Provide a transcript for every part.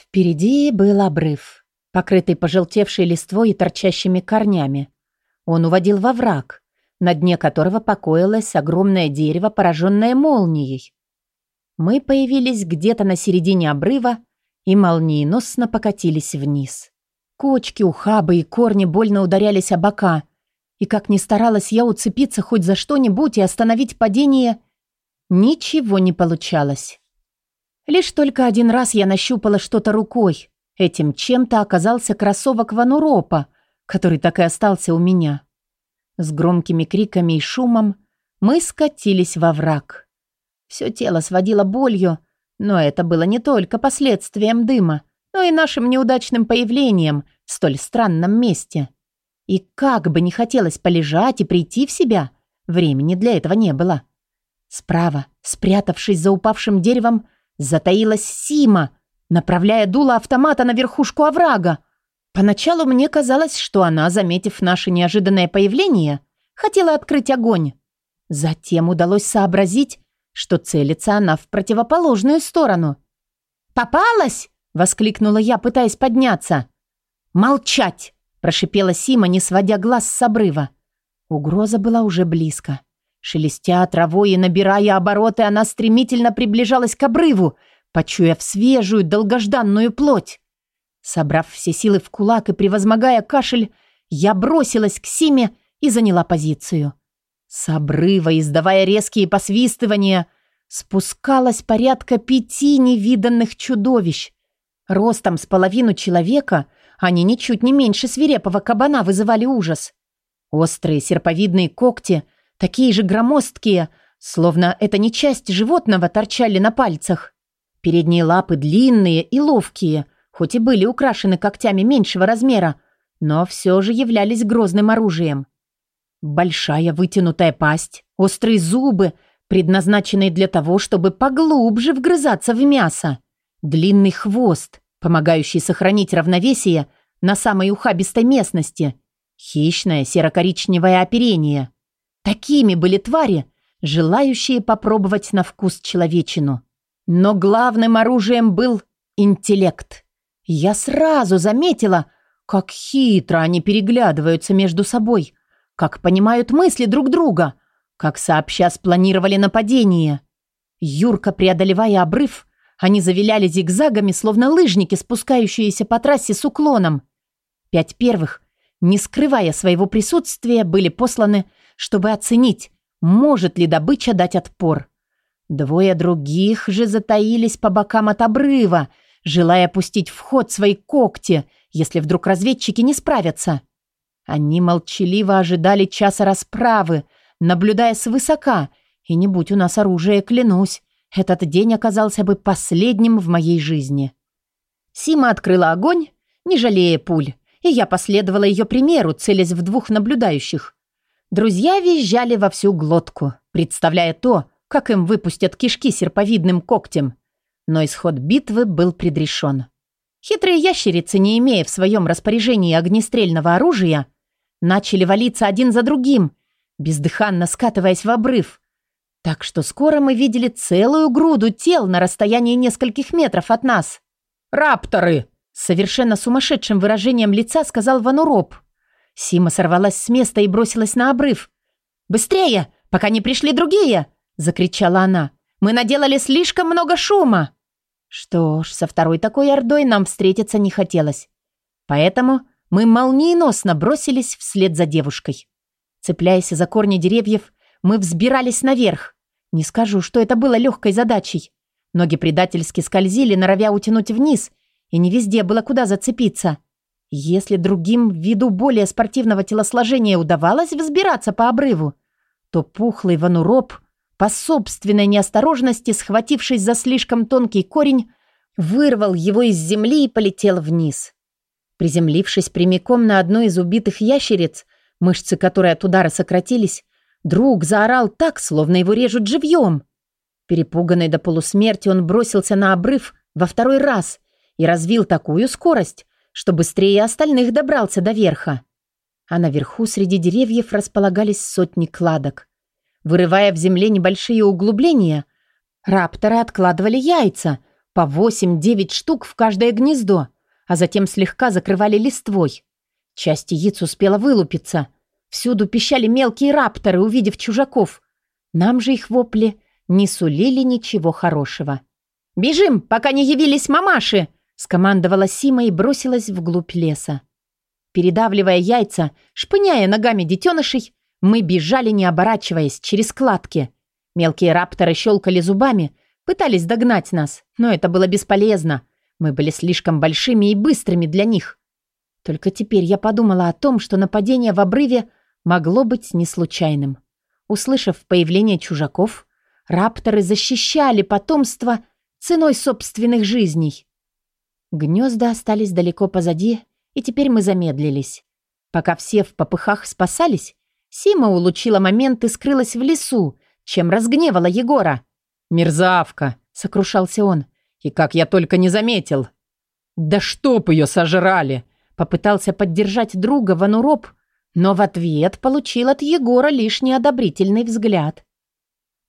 Впереди был обрыв, покрытый пожелтевшей листвой и торчащими корнями. Он уводил во враг, на дне которого покоилось огромное дерево, пораженное молнией. Мы появились где-то на середине обрыва и молниеносно покатились вниз. Кочки, ухабы и корни больно ударялись о бока, и как ни старалась я уцепиться хоть за что-нибудь и остановить падение, ничего не получалось. Лишь только один раз я нащупала что-то рукой. Этим чем-то оказался кроссовок Вануропа, который так и остался у меня. С громкими криками и шумом мы скатились во враг. Все тело сводило болью, но это было не только последствием дыма, но и нашим неудачным появлением в столь странном месте. И как бы не хотелось полежать и прийти в себя, времени для этого не было. Справа, спрятавшись за упавшим деревом, затаилась Сима, направляя дуло автомата на верхушку оврага. Поначалу мне казалось, что она, заметив наше неожиданное появление, хотела открыть огонь. Затем удалось сообразить, что целится она в противоположную сторону. «Попалась!» — воскликнула я, пытаясь подняться. «Молчать!» — прошипела Сима, не сводя глаз с обрыва. Угроза была уже близко. Шелестя травой и набирая обороты, она стремительно приближалась к обрыву, почуяв свежую, долгожданную плоть. Собрав все силы в кулак и превозмогая кашель, я бросилась к Симе и заняла позицию. С обрыва, издавая резкие посвистывания, спускалось порядка пяти невиданных чудовищ. Ростом с половину человека они ничуть не меньше свирепого кабана вызывали ужас. Острые серповидные когти, такие же громоздкие, словно это не часть животного, торчали на пальцах. Передние лапы длинные и ловкие, хоть и были украшены когтями меньшего размера, но все же являлись грозным оружием. Большая вытянутая пасть, острые зубы, предназначенные для того, чтобы поглубже вгрызаться в мясо. Длинный хвост, помогающий сохранить равновесие на самой ухабистой местности. Хищное серо-коричневое оперение. Такими были твари, желающие попробовать на вкус человечину. Но главным оружием был интеллект. Я сразу заметила, как хитро они переглядываются между собой – как понимают мысли друг друга, как сообща спланировали нападение. Юрко преодолевая обрыв, они завиляли зигзагами, словно лыжники, спускающиеся по трассе с уклоном. Пять первых, не скрывая своего присутствия, были посланы, чтобы оценить, может ли добыча дать отпор. Двое других же затаились по бокам от обрыва, желая пустить в ход свои когти, если вдруг разведчики не справятся. Они молчаливо ожидали часа расправы, наблюдая свысока, и не будь у нас оружия, клянусь, этот день оказался бы последним в моей жизни. Сима открыла огонь, не жалея пуль, и я последовала ее примеру, целясь в двух наблюдающих. Друзья визжали во всю глотку, представляя то, как им выпустят кишки серповидным когтем. Но исход битвы был предрешен. Хитрые ящерицы, не имея в своем распоряжении огнестрельного оружия, начали валиться один за другим, бездыханно скатываясь в обрыв. Так что скоро мы видели целую груду тел на расстоянии нескольких метров от нас. «Рапторы!» Совершенно сумасшедшим выражением лица сказал Вануроп. Сима сорвалась с места и бросилась на обрыв. «Быстрее, пока не пришли другие!» – закричала она. «Мы наделали слишком много шума!» Что ж, со второй такой ордой нам встретиться не хотелось. Поэтому мы молниеносно бросились вслед за девушкой. Цепляясь за корни деревьев, мы взбирались наверх. Не скажу, что это было легкой задачей. Ноги предательски скользили, норовя утянуть вниз, и не везде было куда зацепиться. Если другим, ввиду более спортивного телосложения, удавалось взбираться по обрыву, то пухлый вануроп – по собственной неосторожности, схватившись за слишком тонкий корень, вырвал его из земли и полетел вниз. Приземлившись прямиком на одну из убитых ящериц, мышцы которой от удара сократились, друг заорал так, словно его режут живьем. Перепуганный до полусмерти, он бросился на обрыв во второй раз и развил такую скорость, что быстрее остальных добрался до верха. А наверху среди деревьев располагались сотни кладок. Вырывая в земле небольшие углубления, рапторы откладывали яйца, по восемь-девять штук в каждое гнездо, а затем слегка закрывали листвой. Часть яиц успела вылупиться. Всюду пищали мелкие рапторы, увидев чужаков. Нам же их вопли не сулили ничего хорошего. «Бежим, пока не явились мамаши!» Скомандовала Сима и бросилась вглубь леса. Передавливая яйца, шпыняя ногами детенышей, мы бежали, не оборачиваясь, через кладки. Мелкие рапторы щелкали зубами, пытались догнать нас, но это было бесполезно. Мы были слишком большими и быстрыми для них. Только теперь я подумала о том, что нападение в обрыве могло быть не случайным. Услышав появление чужаков, рапторы защищали потомство ценой собственных жизней. Гнезда остались далеко позади, и теперь мы замедлились. Пока все в попыхах спасались, Сима улучила момент и скрылась в лесу, чем разгневала Егора. «Мерзавка!» — сокрушался он. «И как я только не заметил!» «Да чтоб ее сожрали!» Попытался поддержать друга Вануроп, но в ответ получил от Егора лишь неодобрительный взгляд.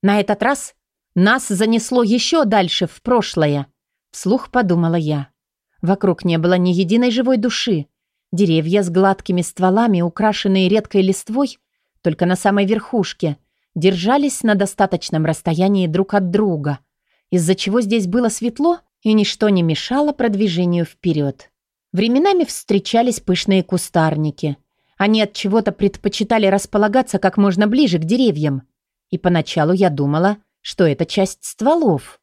На этот раз нас занесло еще дальше, в прошлое. Вслух подумала я. Вокруг не было ни единой живой души. Деревья с гладкими стволами, украшенные редкой листвой, только на самой верхушке, держались на достаточном расстоянии друг от друга, из-за чего здесь было светло и ничто не мешало продвижению вперед. Временами встречались пышные кустарники. Они от чего-то предпочитали располагаться как можно ближе к деревьям. И поначалу я думала, что это часть стволов.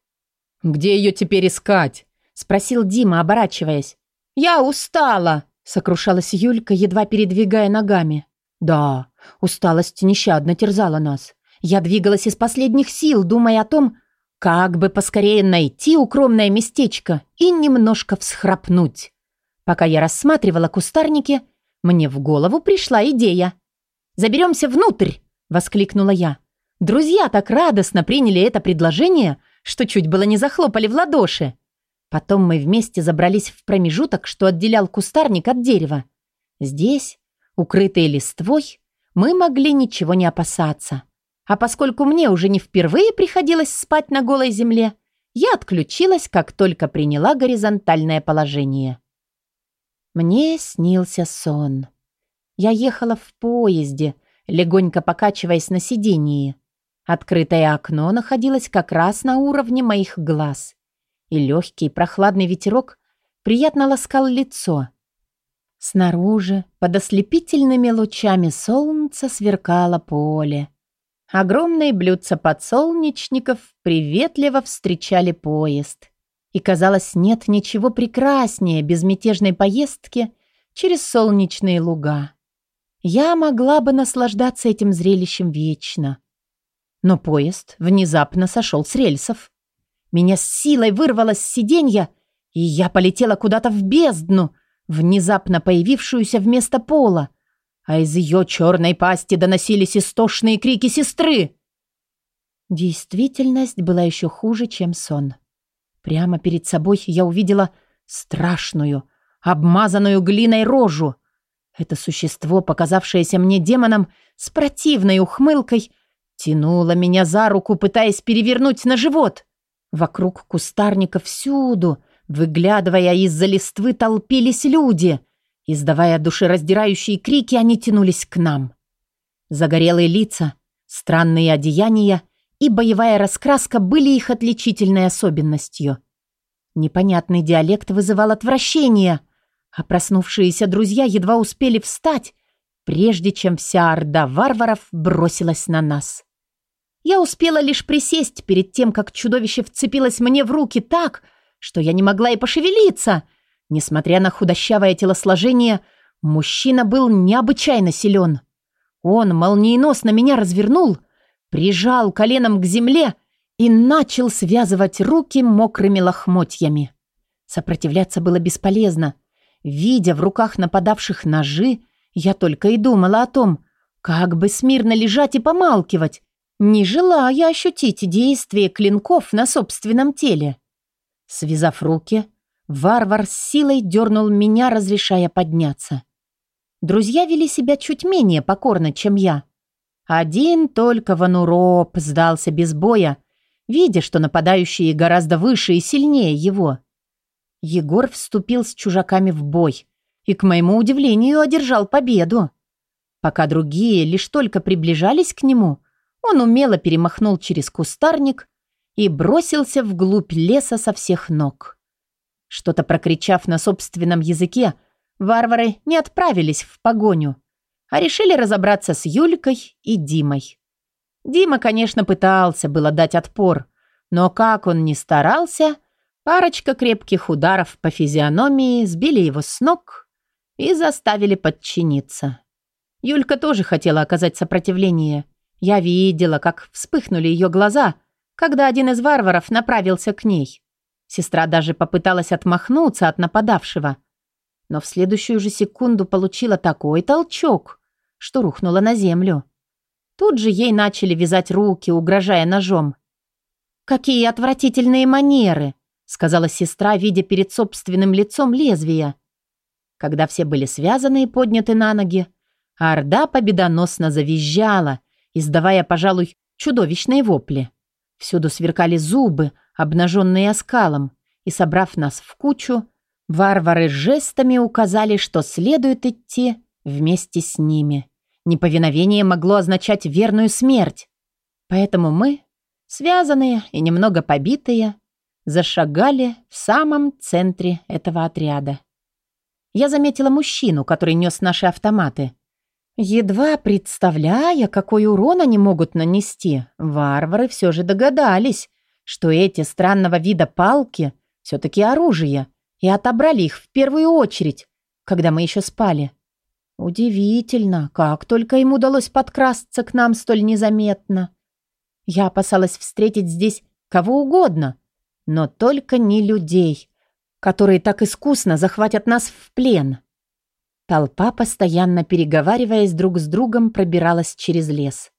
«Где ее теперь искать?» Спросил Дима, оборачиваясь. «Я устала!» Сокрушалась Юлька, едва передвигая ногами. «Да, усталость нещадно терзала нас. Я двигалась из последних сил, думая о том, как бы поскорее найти укромное местечко и немножко всхрапнуть. Пока я рассматривала кустарники, мне в голову пришла идея. «Заберемся внутрь!» — воскликнула я. Друзья так радостно приняли это предложение, что чуть было не захлопали в ладоши. Потом мы вместе забрались в промежуток, что отделял кустарник от дерева. Здесь, укрытые листвой, мы могли ничего не опасаться. А поскольку мне уже не впервые приходилось спать на голой земле, я отключилась, как только приняла горизонтальное положение. Мне снился сон. Я ехала в поезде, легонько покачиваясь на сидении. Открытое окно находилось как раз на уровне моих глаз и легкий прохладный ветерок приятно ласкал лицо. Снаружи, под ослепительными лучами солнца, сверкало поле. Огромные блюдца подсолнечников приветливо встречали поезд. И, казалось, нет ничего прекраснее безмятежной поездки через солнечные луга. Я могла бы наслаждаться этим зрелищем вечно. Но поезд внезапно сошел с рельсов. Меня с силой вырвало с сиденья, и я полетела куда-то в бездну, внезапно появившуюся вместо пола, а из ее черной пасти доносились истошные крики сестры. Действительность была еще хуже, чем сон. Прямо перед собой я увидела страшную, обмазанную глиной рожу. Это существо, показавшееся мне демоном, с противной ухмылкой, тянуло меня за руку, пытаясь перевернуть на живот. Вокруг кустарника всюду, выглядывая из-за листвы, толпились люди. Издавая душераздирающие крики, они тянулись к нам. Загорелые лица, странные одеяния и боевая раскраска были их отличительной особенностью. Непонятный диалект вызывал отвращение, а проснувшиеся друзья едва успели встать, прежде чем вся орда варваров бросилась на нас. Я успела лишь присесть перед тем, как чудовище вцепилось мне в руки так, что я не могла и пошевелиться. Несмотря на худощавое телосложение, мужчина был необычайно силен. Он молниеносно меня развернул, прижал коленом к земле и начал связывать руки мокрыми лохмотьями. Сопротивляться было бесполезно. Видя в руках нападавших ножи, я только и думала о том, как бы смирно лежать и помалкивать, не желая ощутить действие клинков на собственном теле. Связав руки, варвар с силой дернул меня, разрешая подняться. Друзья вели себя чуть менее покорно, чем я. Один только Вануроп сдался без боя, видя, что нападающие гораздо выше и сильнее его. Егор вступил с чужаками в бой и, к моему удивлению, одержал победу. Пока другие лишь только приближались к нему, он умело перемахнул через кустарник и бросился вглубь леса со всех ног. Что-то прокричав на собственном языке, варвары не отправились в погоню, а решили разобраться с Юлькой и Димой. Дима, конечно, пытался было дать отпор, но как он ни старался, парочка крепких ударов по физиономии сбили его с ног и заставили подчиниться. Юлька тоже хотела оказать сопротивление. Я видела, как вспыхнули ее глаза, когда один из варваров направился к ней. Сестра даже попыталась отмахнуться от нападавшего, но в следующую же секунду получила такой толчок, что рухнула на землю. Тут же ей начали вязать руки, угрожая ножом. «Какие отвратительные манеры!» сказала сестра, видя перед собственным лицом лезвия. Когда все были связаны и подняты на ноги, Орда победоносно завизжала, издавая, пожалуй, чудовищные вопли. Всюду сверкали зубы, обнаженные оскалом, и, собрав нас в кучу, варвары жестами указали, что следует идти вместе с ними. Неповиновение могло означать верную смерть. Поэтому мы, связанные и немного побитые, зашагали в самом центре этого отряда. Я заметила мужчину, который нес наши автоматы. Едва представляя, какой урон они могут нанести, варвары все же догадались, что эти странного вида палки все-таки оружие, и отобрали их в первую очередь, когда мы еще спали. Удивительно, как только им удалось подкрасться к нам столь незаметно. Я опасалась встретить здесь кого угодно, но только не людей, которые так искусно захватят нас в плен. Толпа, постоянно переговариваясь друг с другом, пробиралась через лес.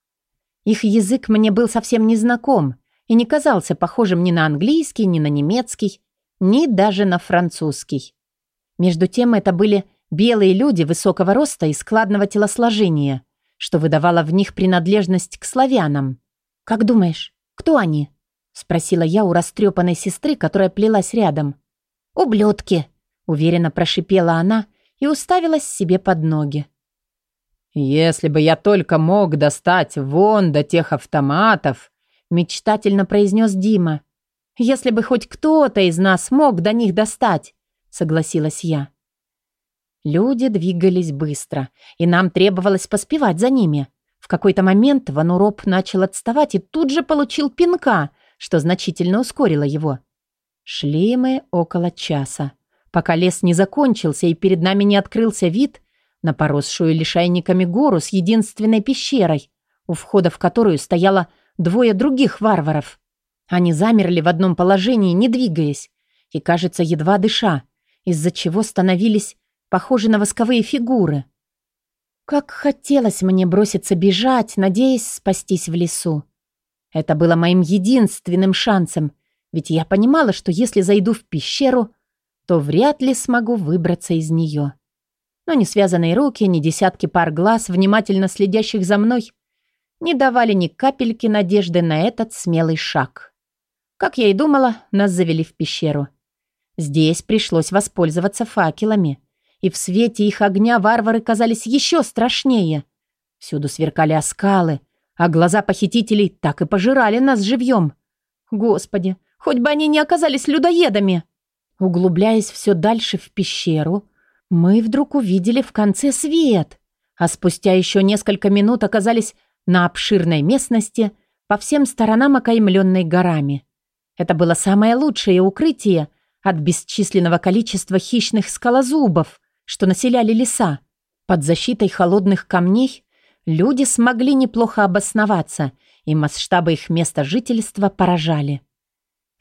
Их язык мне был совсем незнаком и не казался похожим ни на английский, ни на немецкий, ни даже на французский. Между тем это были Белые люди высокого роста и складного телосложения, что выдавало в них принадлежность к славянам. «Как думаешь, кто они?» — спросила я у растрепанной сестры, которая плелась рядом. «Ублюдки!» — уверенно прошипела она и уставилась себе под ноги. «Если бы я только мог достать вон до тех автоматов!» — мечтательно произнес Дима. «Если бы хоть кто-то из нас мог до них достать!» — согласилась я. Люди двигались быстро, и нам требовалось поспевать за ними. В какой-то момент Вануроп начал отставать и тут же получил пинка, что значительно ускорило его. Шли мы около часа, пока лес не закончился и перед нами не открылся вид на поросшую лишайниками гору с единственной пещерой, у входа в которую стояло двое других варваров. Они замерли в одном положении, не двигаясь, и, кажется, едва дыша, из-за чего становились похожи на восковые фигуры. Как хотелось мне броситься бежать, надеясь спастись в лесу. Это было моим единственным шансом, ведь я понимала, что если зайду в пещеру, то вряд ли смогу выбраться из нее. Но ни связанные руки, ни десятки пар глаз, внимательно следящих за мной, не давали ни капельки надежды на этот смелый шаг. Как я и думала, нас завели в пещеру. Здесь пришлось воспользоваться факелами — и в свете их огня варвары казались еще страшнее. Всюду сверкали оскалы, а глаза похитителей так и пожирали нас живьем. Господи, хоть бы они не оказались людоедами! Углубляясь все дальше в пещеру, мы вдруг увидели в конце свет, а спустя еще несколько минут оказались на обширной местности, по всем сторонам окаймленной горами. Это было самое лучшее укрытие от бесчисленного количества хищных скалозубов, что населяли леса. Под защитой холодных камней люди смогли неплохо обосноваться, и масштабы их места жительства поражали.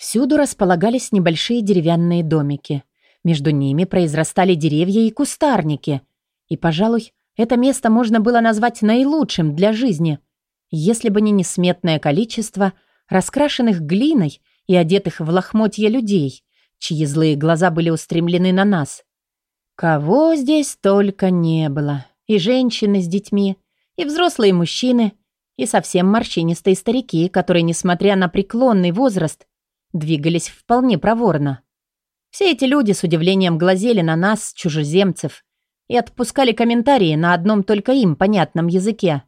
Всюду располагались небольшие деревянные домики. Между ними произрастали деревья и кустарники. И, пожалуй, это место можно было назвать наилучшим для жизни, если бы не несметное количество раскрашенных глиной и одетых в лохмотья людей, чьи злые глаза были устремлены на нас. Кого здесь только не было. И женщины с детьми, и взрослые мужчины, и совсем морщинистые старики, которые, несмотря на преклонный возраст, двигались вполне проворно. Все эти люди с удивлением глазели на нас, чужеземцев, и отпускали комментарии на одном только им понятном языке.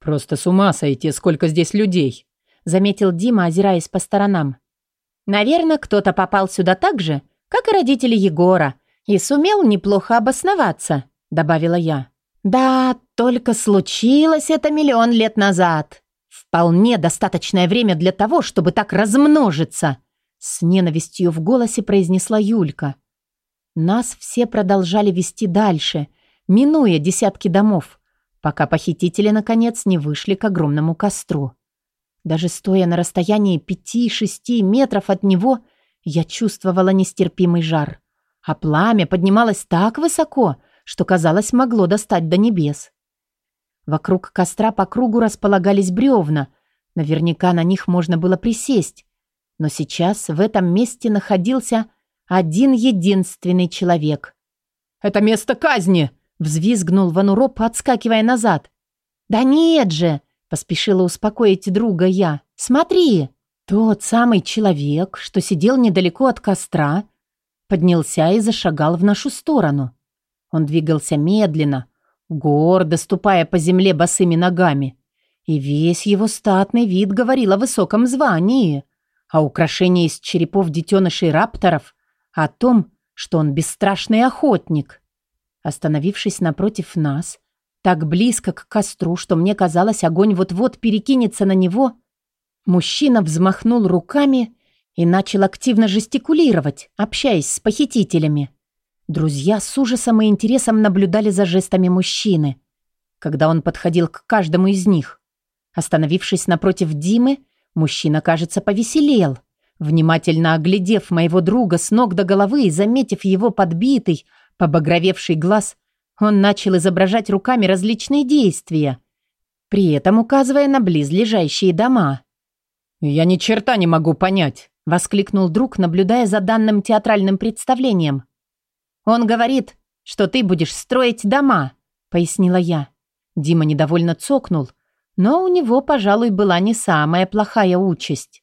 «Просто с ума сойти, сколько здесь людей!» заметил Дима, озираясь по сторонам. «Наверное, кто-то попал сюда так же, как и родители Егора, и сумел неплохо обосноваться», добавила я. «Да, только случилось это миллион лет назад. Вполне достаточное время для того, чтобы так размножиться», с ненавистью в голосе произнесла Юлька. Нас все продолжали вести дальше, минуя десятки домов, пока похитители, наконец, не вышли к огромному костру. Даже стоя на расстоянии пяти-шести метров от него, я чувствовала нестерпимый жар. А пламя поднималось так высоко, что, казалось, могло достать до небес. Вокруг костра по кругу располагались бревна. Наверняка на них можно было присесть. Но сейчас в этом месте находился один единственный человек. «Это место казни!» — взвизгнул Вануроп, отскакивая назад. «Да нет же!» Поспешила успокоить друга я. «Смотри, тот самый человек, что сидел недалеко от костра, поднялся и зашагал в нашу сторону. Он двигался медленно, гордо ступая по земле босыми ногами. И весь его статный вид говорил о высоком звании, а украшение из черепов детенышей рапторов о том, что он бесстрашный охотник. Остановившись напротив нас, так близко к костру, что мне казалось, огонь вот-вот перекинется на него. Мужчина взмахнул руками и начал активно жестикулировать, общаясь с похитителями. Друзья с ужасом и интересом наблюдали за жестами мужчины, когда он подходил к каждому из них. Остановившись напротив Димы, мужчина, кажется, повеселел. Внимательно оглядев моего друга с ног до головы и заметив его подбитый, побагровевший глаз, он начал изображать руками различные действия, при этом указывая на близлежащие дома. «Я ни черта не могу понять», — воскликнул друг, наблюдая за данным театральным представлением. «Он говорит, что ты будешь строить дома», — пояснила я. Дима недовольно цокнул, но у него, пожалуй, была не самая плохая участь.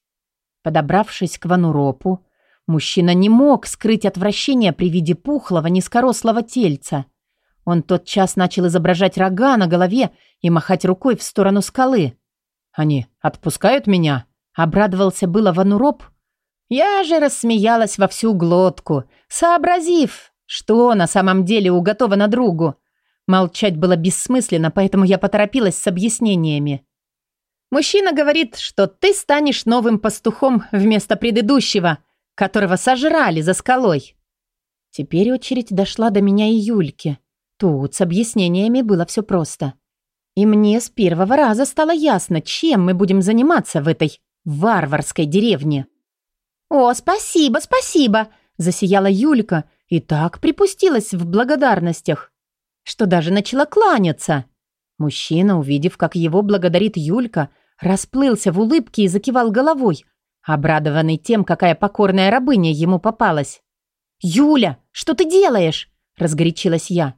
Подобравшись к Вануропу, мужчина не мог скрыть отвращение при виде пухлого, низкорослого тельца. Он тотчас начал изображать рога на голове и махать рукой в сторону скалы. «Они отпускают меня?» Обрадовался было Вануроп. Я же рассмеялась во всю глотку, сообразив, что на самом деле уготовано другу. Молчать было бессмысленно, поэтому я поторопилась с объяснениями. Мужчина говорит, что ты станешь новым пастухом вместо предыдущего, которого сожрали за скалой. Теперь очередь дошла до меня и Юльки. Тут с объяснениями было все просто. И мне с первого раза стало ясно, чем мы будем заниматься в этой варварской деревне. «О, спасибо, спасибо!» – засияла Юлька и так припустилась в благодарностях, что даже начала кланяться. Мужчина, увидев, как его благодарит Юлька, расплылся в улыбке и закивал головой, обрадованный тем, какая покорная рабыня ему попалась. «Юля, что ты делаешь?» – разгорячилась я.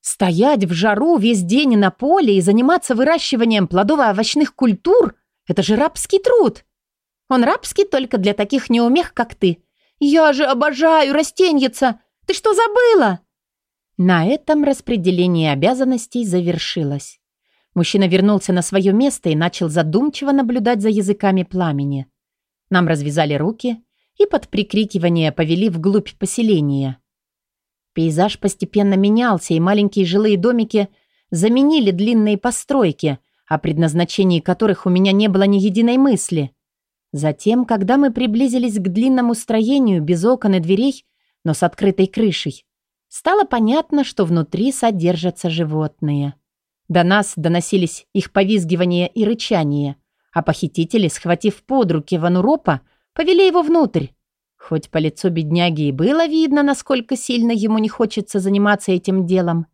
Стоять в жару весь день на поле и заниматься выращиванием плодово-овощных культур – это же рабский труд. Он рабский только для таких неумех, как ты. Я же обожаю растеньица. Ты что забыла? На этом распределение обязанностей завершилось. Мужчина вернулся на свое место и начал задумчиво наблюдать за языками пламени. Нам развязали руки и под прикрикивание повели вглубь поселения. Пейзаж постепенно менялся, и маленькие жилые домики заменили длинные постройки, о предназначении которых у меня не было ни единой мысли. Затем, когда мы приблизились к длинному строению без окон и дверей, но с открытой крышей, стало понятно, что внутри содержатся животные. До нас доносились их повизгивание и рычание, а похитители, схватив под руки Вануропа, повели его внутрь. Хоть по лицу бедняги и было видно, насколько сильно ему не хочется заниматься этим делом,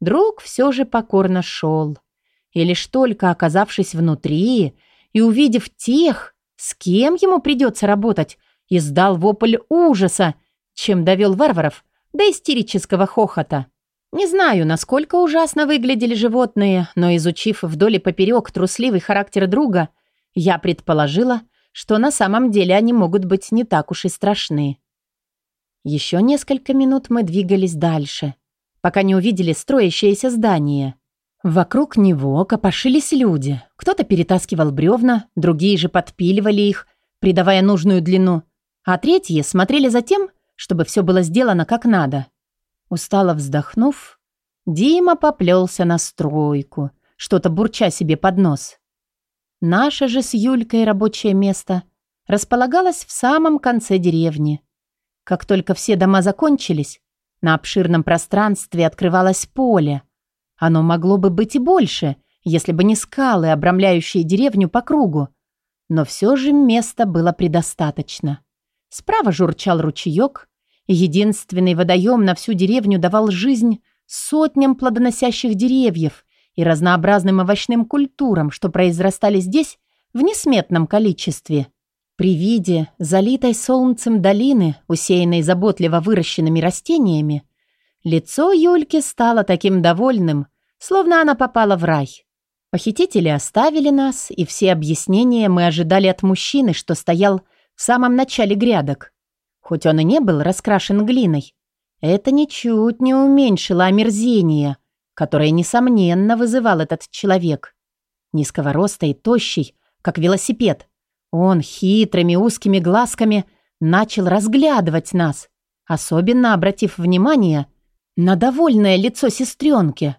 друг все же покорно шел. И лишь только оказавшись внутри и увидев тех, с кем ему придется работать, издал вопль ужаса, чем довел варваров до истерического хохота. Не знаю, насколько ужасно выглядели животные, но изучив вдоль и поперек трусливый характер друга, я предположила, что на самом деле они могут быть не так уж и страшны. Еще несколько минут мы двигались дальше, пока не увидели строящееся здание. Вокруг него копошились люди. Кто-то перетаскивал бревна, другие же подпиливали их, придавая нужную длину, а третьи смотрели за тем, чтобы все было сделано как надо. Устало вздохнув, Дима поплелся на стройку, что-то бурча себе под нос. Наше же с Юлькой рабочее место располагалось в самом конце деревни. Как только все дома закончились, на обширном пространстве открывалось поле. Оно могло бы быть и больше, если бы не скалы, обрамляющие деревню по кругу. Но все же места было предостаточно. Справа журчал ручеек, Единственный водоем на всю деревню давал жизнь сотням плодоносящих деревьев и разнообразным овощным культурам, что произрастали здесь в несметном количестве. При виде залитой солнцем долины, усеянной заботливо выращенными растениями, лицо Юльки стало таким довольным, словно она попала в рай. Похитители оставили нас, и все объяснения мы ожидали от мужчины, что стоял в самом начале грядок. Хоть он и не был раскрашен глиной, это ничуть не уменьшило омерзение, которое, несомненно, вызывал этот человек. Низкого роста и тощий, как велосипед. Он хитрыми узкими глазками начал разглядывать нас, особенно обратив внимание на довольное лицо сестренки.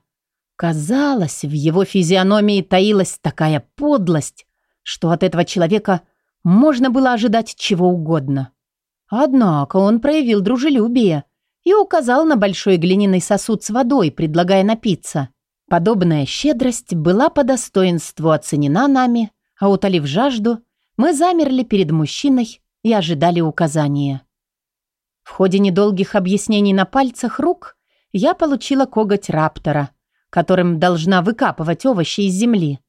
Казалось, в его физиономии таилась такая подлость, что от этого человека можно было ожидать чего угодно. Однако он проявил дружелюбие и указал на большой глиняный сосуд с водой, предлагая напиться. Подобная щедрость была по достоинству оценена нами, а утолив жажду, мы замерли перед мужчиной и ожидали указания. В ходе недолгих объяснений на пальцах рук я получила коготь раптора, которым должна выкапывать овощи из земли,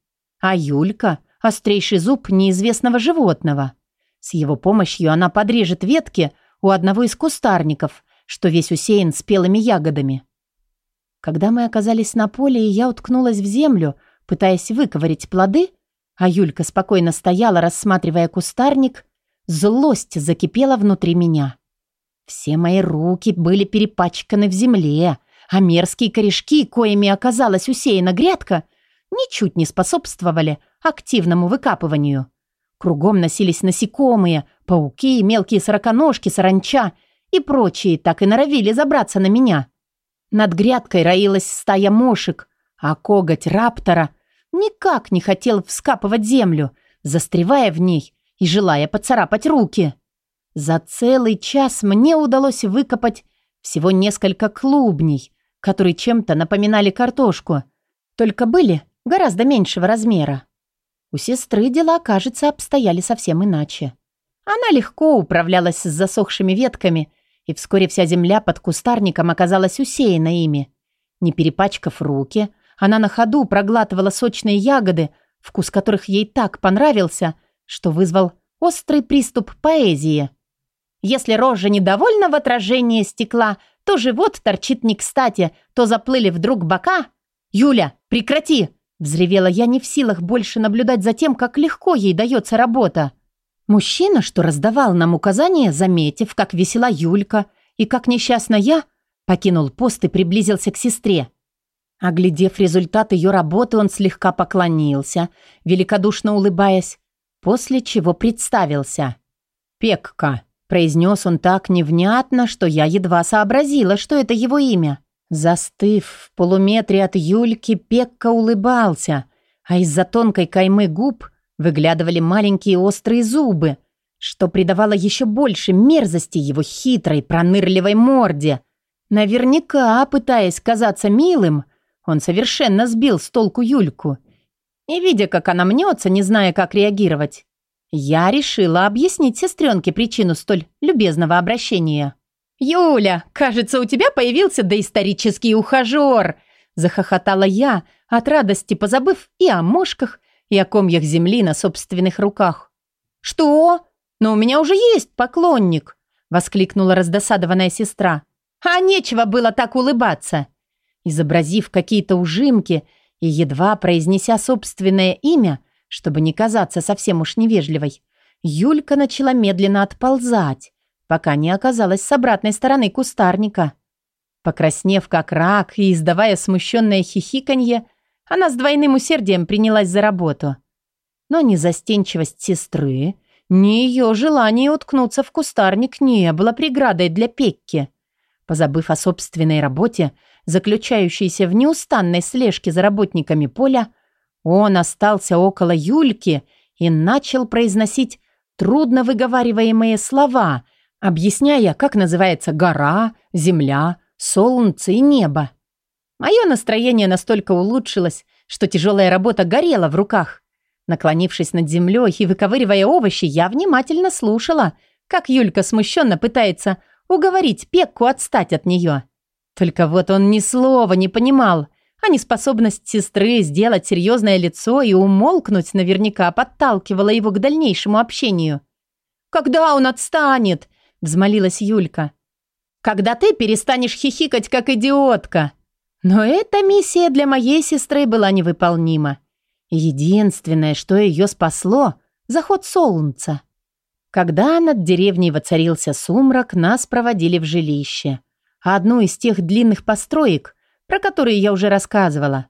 а Юлька – острейший зуб неизвестного животного – с его помощью она подрежет ветки у одного из кустарников, что весь усеян спелыми ягодами. Когда мы оказались на поле, и я уткнулась в землю, пытаясь выковырять плоды, а Юлька спокойно стояла, рассматривая кустарник, злость закипела внутри меня. Все мои руки были перепачканы в земле, а мерзкие корешки, коими оказалась усеяна грядка, ничуть не способствовали активному выкапыванию. Кругом носились насекомые, пауки, мелкие сороконожки, саранча и прочие так и норовили забраться на меня. Над грядкой роилась стая мошек, а коготь раптора никак не хотел вскапывать землю, застревая в ней и желая поцарапать руки. За целый час мне удалось выкопать всего несколько клубней, которые чем-то напоминали картошку, только были гораздо меньшего размера. У сестры дела, кажется, обстояли совсем иначе. Она легко управлялась с засохшими ветками, и вскоре вся земля под кустарником оказалась усеяна ими. Не перепачкав руки, она на ходу проглатывала сочные ягоды, вкус которых ей так понравился, что вызвал острый приступ поэзии. Если рожа недовольна в отражении стекла, то живот торчит не кстати, то заплыли вдруг бока. «Юля, прекрати!» Взревела я не в силах больше наблюдать за тем, как легко ей дается работа. Мужчина, что раздавал нам указания, заметив, как весела Юлька и как несчастна я, покинул пост и приблизился к сестре. Оглядев результат ее работы, он слегка поклонился, великодушно улыбаясь, после чего представился. «Пекка», — произнес он так невнятно, что я едва сообразила, что это его имя. Застыв в полуметре от Юльки, Пекка улыбался, а из-за тонкой каймы губ выглядывали маленькие острые зубы, что придавало еще больше мерзости его хитрой, пронырливой морде. Наверняка, пытаясь казаться милым, он совершенно сбил с толку Юльку. И, видя, как она мнется, не зная, как реагировать, я решила объяснить сестренке причину столь любезного обращения. «Юля, кажется, у тебя появился доисторический ухажер!» Захохотала я, от радости позабыв и о мошках, и о комьях земли на собственных руках. «Что? Но у меня уже есть поклонник!» Воскликнула раздосадованная сестра. «А нечего было так улыбаться!» Изобразив какие-то ужимки и едва произнеся собственное имя, чтобы не казаться совсем уж невежливой, Юлька начала медленно отползать, пока не оказалась с обратной стороны кустарника. Покраснев как рак и издавая смущенное хихиканье, она с двойным усердием принялась за работу. Но ни застенчивость сестры, ни ее желание уткнуться в кустарник не было преградой для Пекки. Позабыв о собственной работе, заключающейся в неустанной слежке за работниками поля, он остался около Юльки и начал произносить трудно выговариваемые слова, объясняя, как называется гора, земля, солнце и небо. Мое настроение настолько улучшилось, что тяжелая работа горела в руках. Наклонившись над землей и выковыривая овощи, я внимательно слушала, как Юлька смущенно пытается уговорить Пекку отстать от нее. Только вот он ни слова не понимал, а неспособность сестры сделать серьезное лицо и умолкнуть наверняка подталкивала его к дальнейшему общению. «Когда он отстанет?» – взмолилась Юлька. «Когда ты перестанешь хихикать, как идиотка!» Но эта миссия для моей сестры была невыполнима. Единственное, что ее спасло – заход солнца. Когда над деревней воцарился сумрак, нас проводили в жилище. Одну из тех длинных построек, про которые я уже рассказывала.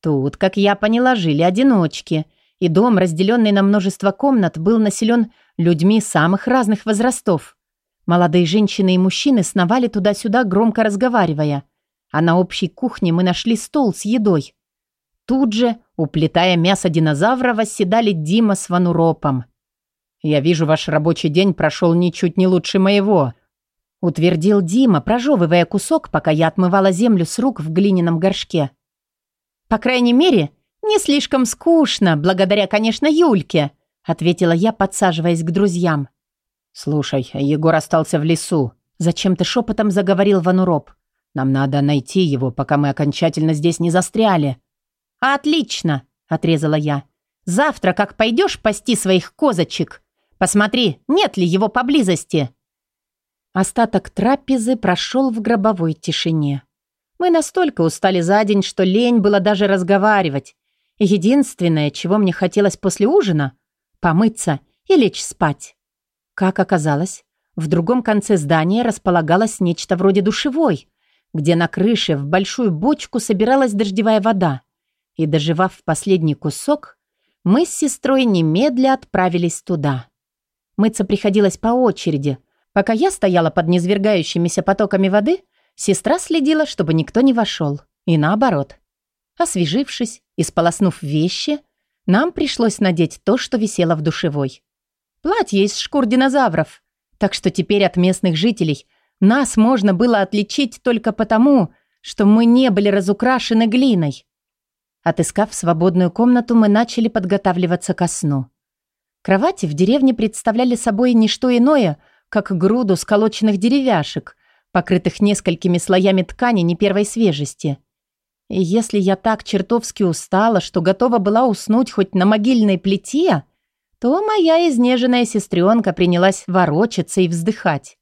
Тут, как я поняла, жили одиночки, и дом, разделенный на множество комнат, был населен людьми самых разных возрастов. Молодые женщины и мужчины сновали туда-сюда, громко разговаривая – а на общей кухне мы нашли стол с едой. Тут же, уплетая мясо динозавра, восседали Дима с Вануропом. «Я вижу, ваш рабочий день прошел ничуть не лучше моего», утвердил Дима, прожевывая кусок, пока я отмывала землю с рук в глиняном горшке. «По крайней мере, не слишком скучно, благодаря, конечно, Юльке», ответила я, подсаживаясь к друзьям. «Слушай, Егор остался в лесу», зачем-то шепотом заговорил Вануроп. Нам надо найти его, пока мы окончательно здесь не застряли». «Отлично!» – отрезала я. «Завтра, как пойдешь пасти своих козочек, посмотри, нет ли его поблизости». Остаток трапезы прошел в гробовой тишине. Мы настолько устали за день, что лень было даже разговаривать. Единственное, чего мне хотелось после ужина – помыться и лечь спать. Как оказалось, в другом конце здания располагалось нечто вроде душевой, где на крыше в большую бочку собиралась дождевая вода. И, доживав последний кусок, мы с сестрой немедля отправились туда. Мыться приходилось по очереди. Пока я стояла под низвергающимися потоками воды, сестра следила, чтобы никто не вошел. И наоборот. Освежившись и сполоснув вещи, нам пришлось надеть то, что висело в душевой. Платье из шкур динозавров. Так что теперь от местных жителей нас можно было отличить только потому, что мы не были разукрашены глиной. Отыскав свободную комнату, мы начали подготавливаться ко сну. Кровати в деревне представляли собой не что иное, как груду сколоченных деревяшек, покрытых несколькими слоями ткани не первой свежести. И если я так чертовски устала, что готова была уснуть хоть на могильной плите, то моя изнеженная сестренка принялась ворочаться и вздыхать.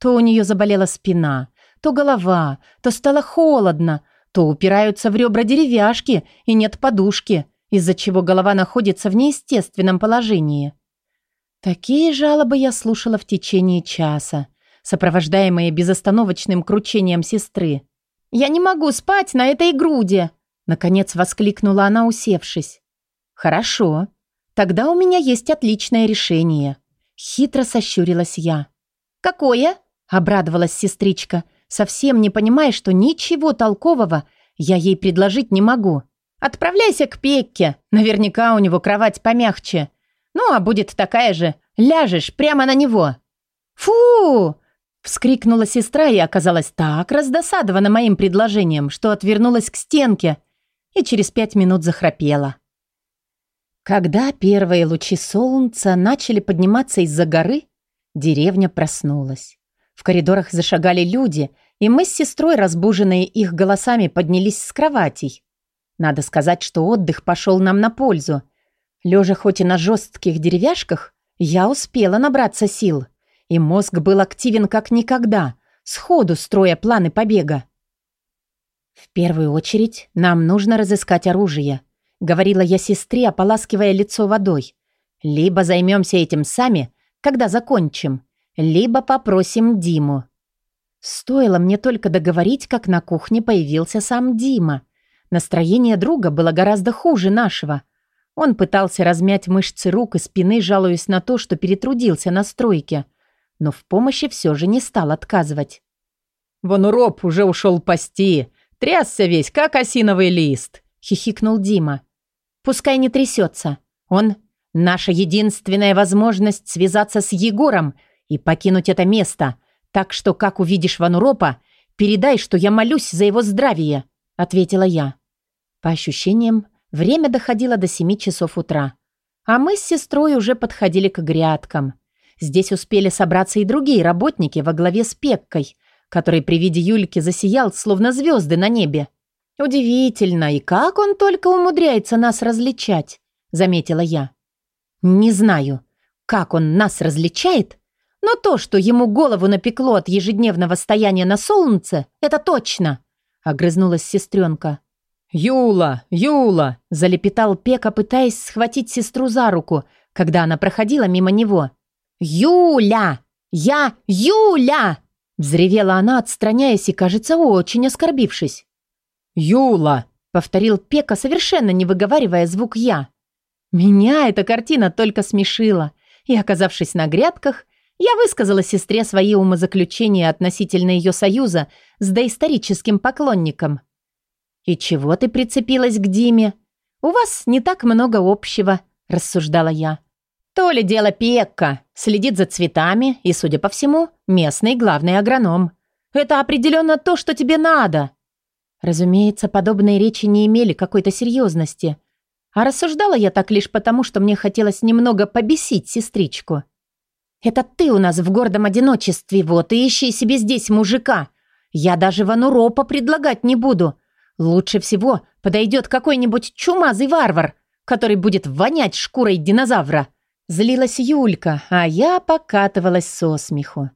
То у нее заболела спина, то голова, то стало холодно, то упираются в ребра деревяшки и нет подушки, из-за чего голова находится в неестественном положении. Такие жалобы я слушала в течение часа, сопровождаемые безостановочным кручением сестры. «Я не могу спать на этой груди!» Наконец воскликнула она, усевшись. «Хорошо. Тогда у меня есть отличное решение». Хитро сощурилась я. «Какое?» Обрадовалась сестричка, совсем не понимая, что ничего толкового я ей предложить не могу. «Отправляйся к Пекке, наверняка у него кровать помягче. Ну, а будет такая же, ляжешь прямо на него». «Фу!» – вскрикнула сестра и оказалась так раздосадована моим предложением, что отвернулась к стенке и через пять минут захрапела. Когда первые лучи солнца начали подниматься из-за горы, деревня проснулась. В коридорах зашагали люди, и мы с сестрой, разбуженные их голосами, поднялись с кроватей. Надо сказать, что отдых пошел нам на пользу. Лежа хоть и на жестких деревяшках, я успела набраться сил. И мозг был активен как никогда, сходу строя планы побега. «В первую очередь нам нужно разыскать оружие», — говорила я сестре, ополаскивая лицо водой. «Либо займемся этим сами, когда закончим, либо попросим Диму». Стоило мне только договорить, как на кухне появился сам Дима. Настроение друга было гораздо хуже нашего. Он пытался размять мышцы рук и спины, жалуясь на то, что перетрудился на стройке, но в помощи все же не стал отказывать. «Вон уроб уже ушел пасти, трясся весь, как осиновый лист», — хихикнул Дима. «Пускай не трясется. Он — наша единственная возможность связаться с Егором и покинуть это место, так что, как увидишь Вануропа, передай, что я молюсь за его здравие», — ответила я. По ощущениям, время доходило до семи часов утра, а мы с сестрой уже подходили к грядкам. Здесь успели собраться и другие работники во главе с Пеккой — который при виде Юльки засиял, словно звезды на небе. «Удивительно, и как он только умудряется нас различать», — заметила я. «Не знаю, как он нас различает, но то, что ему голову напекло от ежедневного стояния на солнце, это точно», — огрызнулась сестренка. «Юла, Юла!» – залепетал Пека, пытаясь схватить сестру за руку, когда она проходила мимо него. «Юля! Я Юля!» Взревела она, отстраняясь и, кажется, очень оскорбившись. «Юла!» — повторил Пека, совершенно не выговаривая звук «я». Меня эта картина только смешила, и, оказавшись на грядках, я высказала сестре свои умозаключения относительно ее союза с доисторическим поклонником. «И чего ты прицепилась к Диме? У вас не так много общего», — рассуждала я. То ли дело Пекка, следит за цветами и, судя по всему, местный главный агроном. Это определенно то, что тебе надо. Разумеется, подобные речи не имели какой-то серьезности. А рассуждала я так лишь потому, что мне хотелось немного побесить сестричку. «Это ты у нас в гордом одиночестве, вот и ищи себе здесь мужика. Я даже вануропа предлагать не буду. Лучше всего подойдет какой-нибудь чумазый варвар, который будет вонять шкурой динозавра. Злилась Юлька, а я покатывалась со смеху.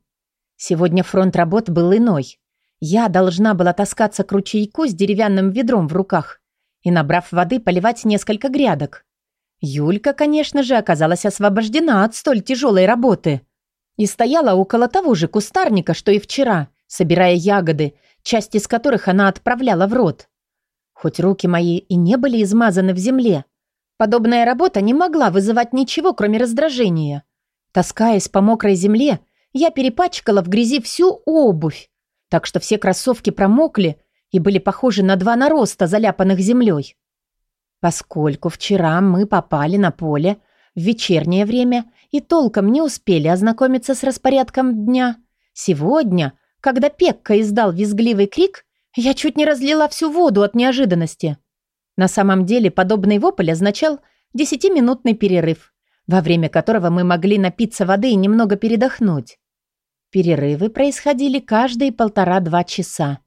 Сегодня фронт работ был иной. Я должна была таскаться к ручейку с деревянным ведром в руках и, набрав воды, поливать несколько грядок. Юлька, конечно же, оказалась освобождена от столь тяжелой работы и стояла около того же кустарника, что и вчера, собирая ягоды, часть из которых она отправляла в рот. Хоть руки мои и не были измазаны в земле, Подобная работа не могла вызывать ничего, кроме раздражения. Таскаясь по мокрой земле, я перепачкала в грязи всю обувь, так что все кроссовки промокли и были похожи на два нароста, заляпанных землей. Поскольку вчера мы попали на поле в вечернее время и толком не успели ознакомиться с распорядком дня, сегодня, когда Пекка издал визгливый крик, я чуть не разлила всю воду от неожиданности. На самом деле подобный вопль означал десятиминутный перерыв, во время которого мы могли напиться воды и немного передохнуть. Перерывы происходили каждые полтора-два часа.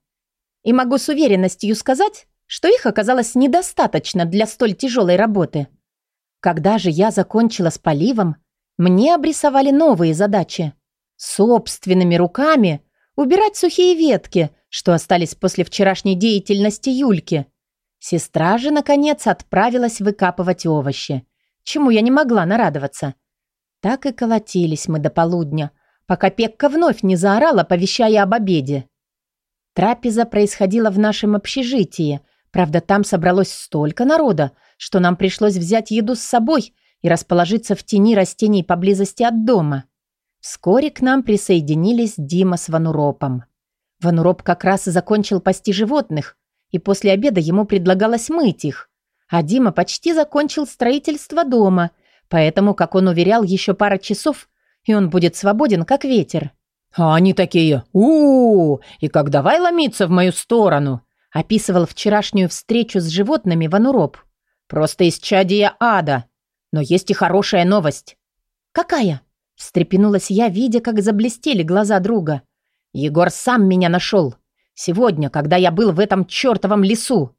И могу с уверенностью сказать, что их оказалось недостаточно для столь тяжелой работы. Когда же я закончила с поливом, мне обрисовали новые задачи. Собственными руками убирать сухие ветки, что остались после вчерашней деятельности Юльки – Сестра же, наконец, отправилась выкапывать овощи, чему я не могла нарадоваться. Так и колотились мы до полудня, пока Пекка вновь не заорала, повещая об обеде. Трапеза происходила в нашем общежитии, правда, там собралось столько народа, что нам пришлось взять еду с собой и расположиться в тени растений поблизости от дома. Вскоре к нам присоединились Дима с Вануропом. Вануроп как раз закончил пасти животных, и после обеда ему предлагалось мыть их. А Дима почти закончил строительство дома, поэтому, как он уверял, еще пара часов, и он будет свободен, как ветер. «А они такие, у, -у, -у и как давай ломиться в мою сторону!» описывал вчерашнюю встречу с животными Вануроп. «Просто из чадия ада. Но есть и хорошая новость». «Какая?» – встрепенулась я, видя, как заблестели глаза друга. «Егор сам меня нашел. Сегодня, когда я был в этом чертовом лесу».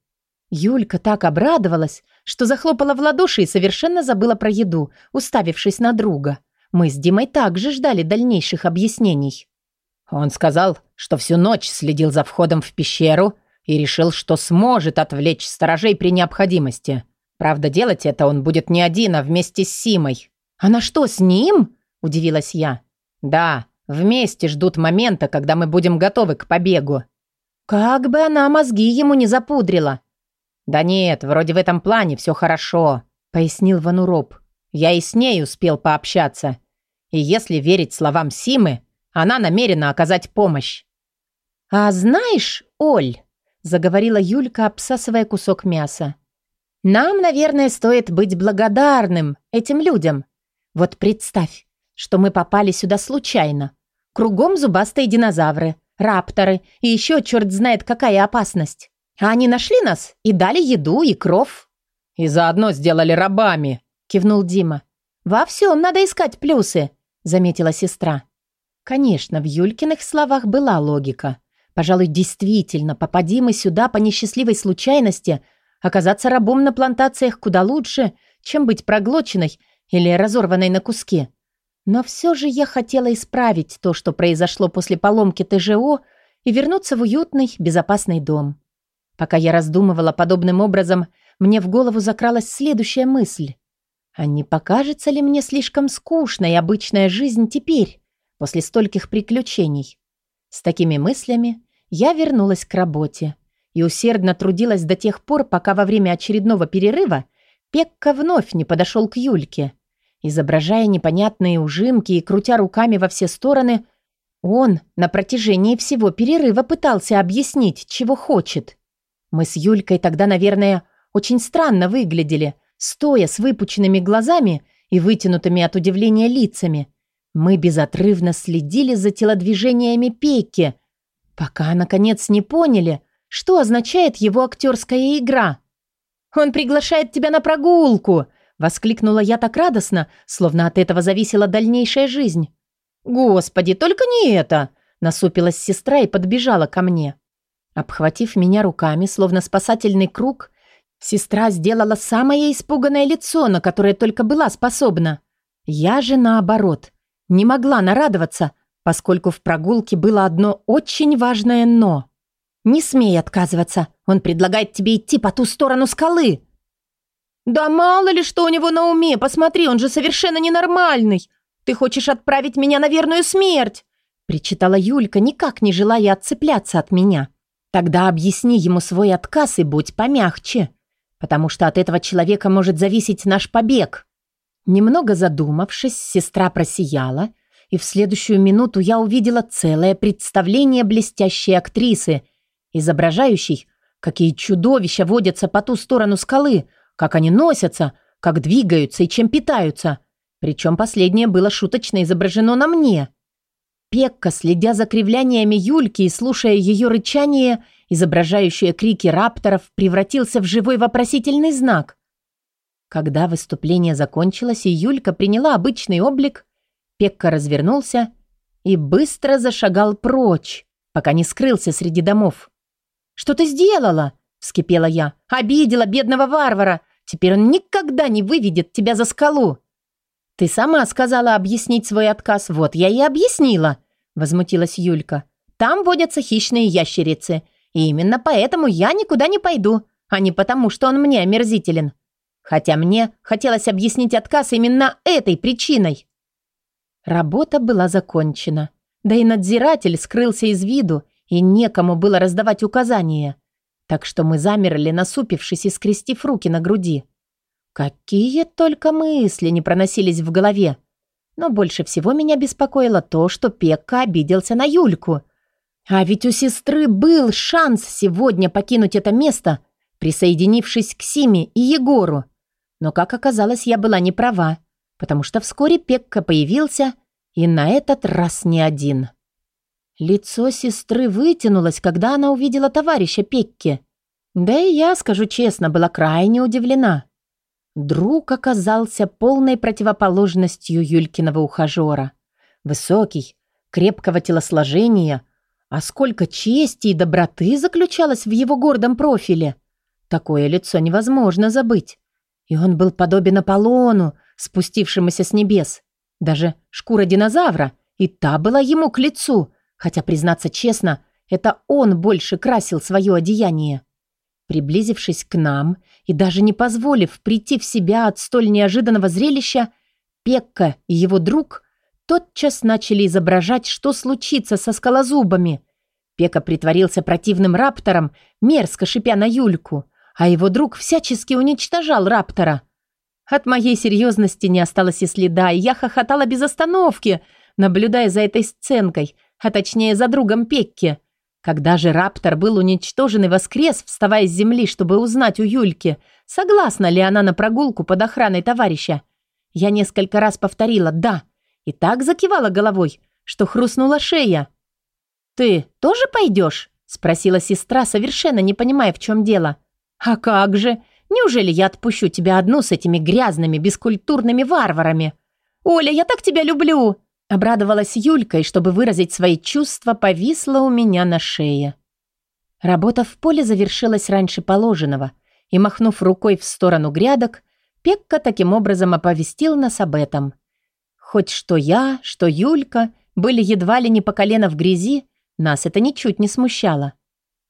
Юлька так обрадовалась, что захлопала в ладоши и совершенно забыла про еду, уставившись на друга. Мы с Димой также ждали дальнейших объяснений. Он сказал, что всю ночь следил за входом в пещеру, и решил, что сможет отвлечь сторожей при необходимости. Правда, делать это он будет не один, а вместе с Симой. «Она что, с ним?» – удивилась я. «Да, вместе ждут момента, когда мы будем готовы к побегу». «Как бы она мозги ему не запудрила!» «Да нет, вроде в этом плане все хорошо», – пояснил Вануроп. «Я и с ней успел пообщаться. И если верить словам Симы, она намерена оказать помощь». «А знаешь, Оль», – заговорила Юлька, обсасывая кусок мяса, «нам, наверное, стоит быть благодарным этим людям. Вот представь, что мы попали сюда случайно. Кругом зубастые динозавры, рапторы и еще черт знает какая опасность. А они нашли нас и дали еду и кров». «И заодно сделали рабами», – кивнул Дима. «Во всем надо искать плюсы», – заметила сестра. Конечно, в Юлькиных словах была логика. Пожалуй, действительно, попади мы сюда по несчастливой случайности, оказаться рабом на плантациях куда лучше, чем быть проглоченной или разорванной на куски. Но все же я хотела исправить то, что произошло после поломки ТЖО, и вернуться в уютный, безопасный дом. Пока я раздумывала подобным образом, мне в голову закралась следующая мысль. А не покажется ли мне слишком скучной обычная жизнь теперь, после стольких приключений? С такими мыслями я вернулась к работе и усердно трудилась до тех пор, пока во время очередного перерыва Пекка вновь не подошел к Юльке. Изображая непонятные ужимки и крутя руками во все стороны, он на протяжении всего перерыва пытался объяснить, чего хочет. Мы с Юлькой тогда, наверное, очень странно выглядели, стоя с выпученными глазами и вытянутыми от удивления лицами. Мы безотрывно следили за телодвижениями Пеки, пока, наконец, не поняли, что означает его актерская игра. «Он приглашает тебя на прогулку!» — воскликнула я так радостно, словно от этого зависела дальнейшая жизнь. «Господи, только не это!» — насупилась сестра и подбежала ко мне. Обхватив меня руками, словно спасательный круг, сестра сделала самое испуганное лицо, на которое только была способна. Я же, наоборот, не могла нарадоваться, поскольку в прогулке было одно очень важное «но». «Не смей отказываться, он предлагает тебе идти по ту сторону скалы». «Да мало ли что у него на уме, посмотри, он же совершенно ненормальный. Ты хочешь отправить меня на верную смерть?» причитала Юлька, никак не желая отцепляться от меня. Тогда объясни ему свой отказ и будь помягче, потому что от этого человека может зависеть наш побег». Немного задумавшись, сестра просияла, и в следующую минуту я увидела целое представление блестящей актрисы, изображающей, какие чудовища водятся по ту сторону скалы, как они носятся, как двигаются и чем питаются. Причем последнее было шуточно изображено на мне. Пекка, следя за кривляниями Юльки и слушая ее рычание, изображающее крики рапторов, превратился в живой вопросительный знак. Когда выступление закончилось и Юлька приняла обычный облик, Пекка развернулся и быстро зашагал прочь, пока не скрылся среди домов. «Что ты сделала?» — вскипела я. «Обидела бедного варвара! Теперь он никогда не выведет тебя за скалу!» «Ты сама сказала объяснить свой отказ, вот я и объяснила», — возмутилась Юлька. «Там водятся хищные ящерицы, и именно поэтому я никуда не пойду, а не потому, что он мне омерзителен. Хотя мне хотелось объяснить отказ именно этой причиной». Работа была закончена, да и надзиратель скрылся из виду, и некому было раздавать указания. Так что мы замерли, насупившись и скрестив руки на груди. Какие только мысли не проносились в голове. Но больше всего меня беспокоило то, что Пекка обиделся на Юльку. А ведь у сестры был шанс сегодня покинуть это место, присоединившись к Симе и Егору. Но, как оказалось, я была не права, потому что вскоре Пекка появился, и на этот раз не один. Лицо сестры вытянулось, когда она увидела товарища Пекки. Да и я, скажу честно, была крайне удивлена. Друг оказался полной противоположностью Юлькиного ухажера. Высокий, крепкого телосложения, а сколько чести и доброты заключалось в его гордом профиле. Такое лицо невозможно забыть. И он был подобен Аполлону, спустившемуся с небес. Даже шкура динозавра, и та была ему к лицу, хотя, признаться честно, Это он больше красил свое одеяние. Приблизившись к нам и даже не позволив прийти в себя от столь неожиданного зрелища, Пекка и его друг тотчас начали изображать, что случится со скалозубами. Пека притворился противным раптором, мерзко шипя на Юльку, а его друг всячески уничтожал раптора. От моей серьезности не осталось и следа, и я хохотала без остановки, наблюдая за этой сценкой, а точнее за другом Пекки. Когда же раптор был уничтожен и воскрес, вставая с земли, чтобы узнать у Юльки, согласна ли она на прогулку под охраной товарища, я несколько раз повторила «да», и так закивала головой, что хрустнула шея. «Ты тоже пойдешь?» – спросила сестра, совершенно не понимая, в чем дело. «А как же? Неужели я отпущу тебя одну с этими грязными, бескультурными варварами?» «Оля, я так тебя люблю!» Обрадовалась Юлька и, чтобы выразить свои чувства, повисла у меня на шее. Работа в поле завершилась раньше положенного, и, махнув рукой в сторону грядок, Пекка таким образом оповестил нас об этом – Хоть что я, что Юлька были едва ли не по колено в грязи, нас это ничуть не смущало.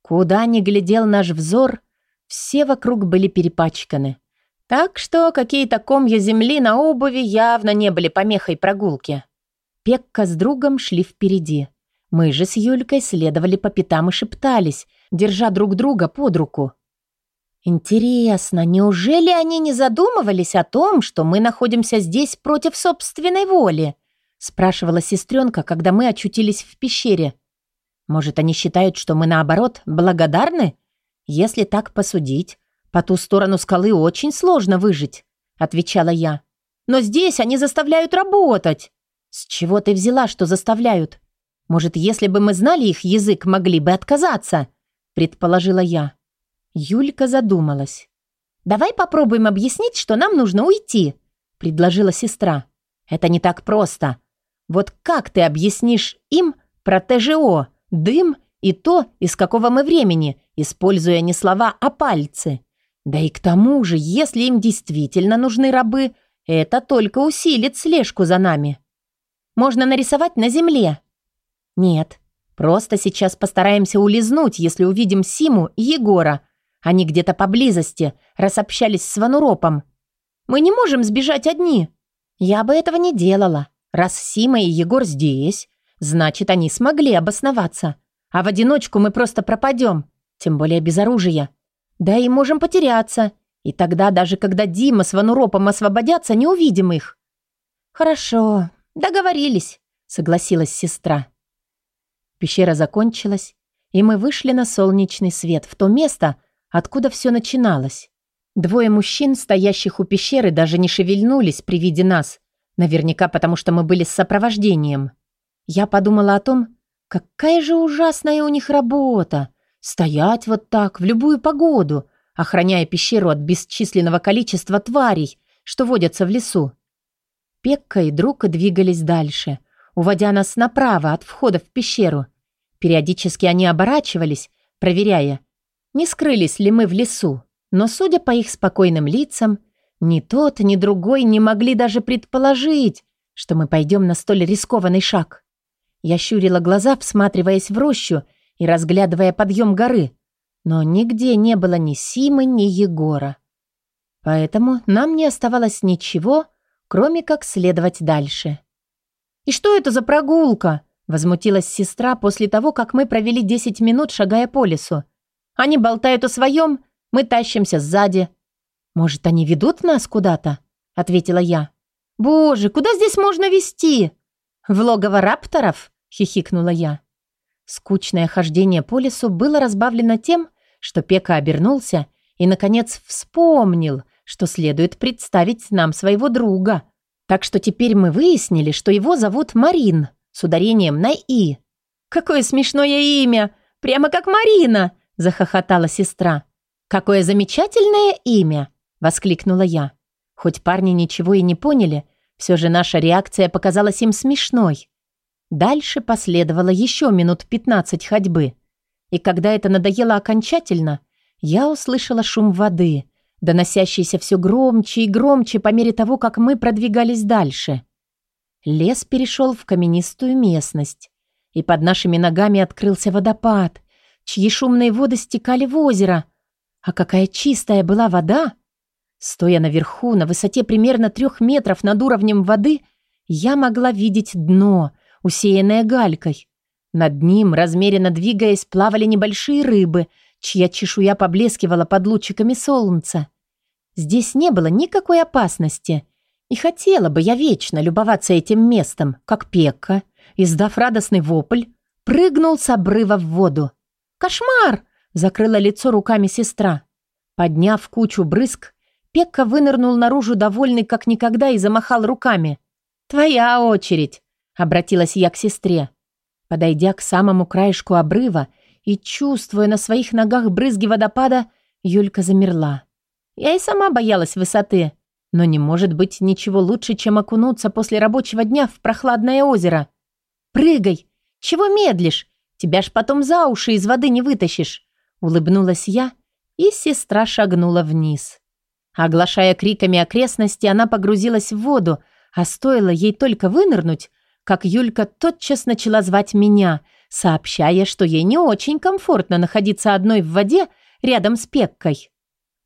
Куда ни глядел наш взор, все вокруг были перепачканы. Так что какие-то комья земли на обуви явно не были помехой прогулки. Пекка с другом шли впереди. Мы же с Юлькой следовали по пятам и шептались, держа друг друга под руку. Интересно, неужели они не задумывались о том, что мы находимся здесь против собственной воли? Спрашивала сестренка, когда мы очутились в пещере. Может, они считают, что мы, наоборот, благодарны? Если так посудить, по ту сторону скалы очень сложно выжить, отвечала я. Но здесь они заставляют работать. С чего ты взяла, что заставляют? Может, если бы мы знали их язык, могли бы отказаться, предположила я. Юлька задумалась. «Давай попробуем объяснить, что нам нужно уйти», — предложила сестра. «Это не так просто. Вот как ты объяснишь им про ТЖО, дым и то, из какого мы времени, используя не слова, а пальцы? Да и к тому же, если им действительно нужны рабы, это только усилит слежку за нами. Можно нарисовать на земле». «Нет, просто сейчас постараемся улизнуть, если увидим Симу и Егора, они где-то поблизости, раз общались с Вануропом. Мы не можем сбежать одни. Я бы этого не делала. Раз Сима и Егор здесь, значит, они смогли обосноваться. А в одиночку мы просто пропадем, тем более без оружия. Да и можем потеряться. И тогда, даже когда Дима с Вануропом освободятся, не увидим их. Хорошо, договорились, согласилась сестра. Пещера закончилась, и мы вышли на солнечный свет, в то место, откуда все начиналось. Двое мужчин, стоящих у пещеры, даже не шевельнулись при виде нас. Наверняка потому, что мы были с сопровождением. Я подумала о том, какая же ужасная у них работа. Стоять вот так, в любую погоду, охраняя пещеру от бесчисленного количества тварей, что водятся в лесу. Пекка и друг двигались дальше, уводя нас направо от входа в пещеру. Периодически они оборачивались, проверяя, не скрылись ли мы в лесу, но, судя по их спокойным лицам, ни тот, ни другой не могли даже предположить, что мы пойдем на столь рискованный шаг. Я щурила глаза, всматриваясь в рощу и разглядывая подъем горы, но нигде не было ни Симы, ни Егора. Поэтому нам не оставалось ничего, кроме как следовать дальше. «И что это за прогулка?» — возмутилась сестра после того, как мы провели 10 минут, шагая по лесу. Они болтают о своем, мы тащимся сзади. Может, они ведут нас куда-то? Ответила я. Боже, куда здесь можно вести? В логово рапторов? Хихикнула я. Скучное хождение по лесу было разбавлено тем, что Пека обернулся и, наконец, вспомнил, что следует представить нам своего друга. Так что теперь мы выяснили, что его зовут Марин, с ударением на «и». «Какое смешное имя! Прямо как Марина!» – захохотала сестра. «Какое замечательное имя!» – воскликнула я. Хоть парни ничего и не поняли, все же наша реакция показалась им смешной. Дальше последовало еще минут пятнадцать ходьбы. И когда это надоело окончательно, я услышала шум воды, доносящийся все громче и громче по мере того, как мы продвигались дальше. Лес перешел в каменистую местность, и под нашими ногами открылся водопад, чьи шумные воды стекали в озеро. А какая чистая была вода! Стоя наверху, на высоте примерно трех метров над уровнем воды, я могла видеть дно, усеянное галькой. Над ним, размеренно двигаясь, плавали небольшие рыбы, чья чешуя поблескивала под лучиками солнца. Здесь не было никакой опасности, и хотела бы я вечно любоваться этим местом, как Пекка, издав радостный вопль, прыгнул с обрыва в воду. «Кошмар!» — закрыла лицо руками сестра. Подняв кучу брызг, Пекка вынырнул наружу довольный как никогда и замахал руками. «Твоя очередь!» — обратилась я к сестре. Подойдя к самому краешку обрыва и чувствуя на своих ногах брызги водопада, Юлька замерла. Я и сама боялась высоты, но не может быть ничего лучше, чем окунуться после рабочего дня в прохладное озеро. «Прыгай! Чего медлишь? Тебя ж потом за уши из воды не вытащишь!» Улыбнулась я, и сестра шагнула вниз. Оглашая криками окрестности, она погрузилась в воду, а стоило ей только вынырнуть, как Юлька тотчас начала звать меня, сообщая, что ей не очень комфортно находиться одной в воде рядом с Пеккой.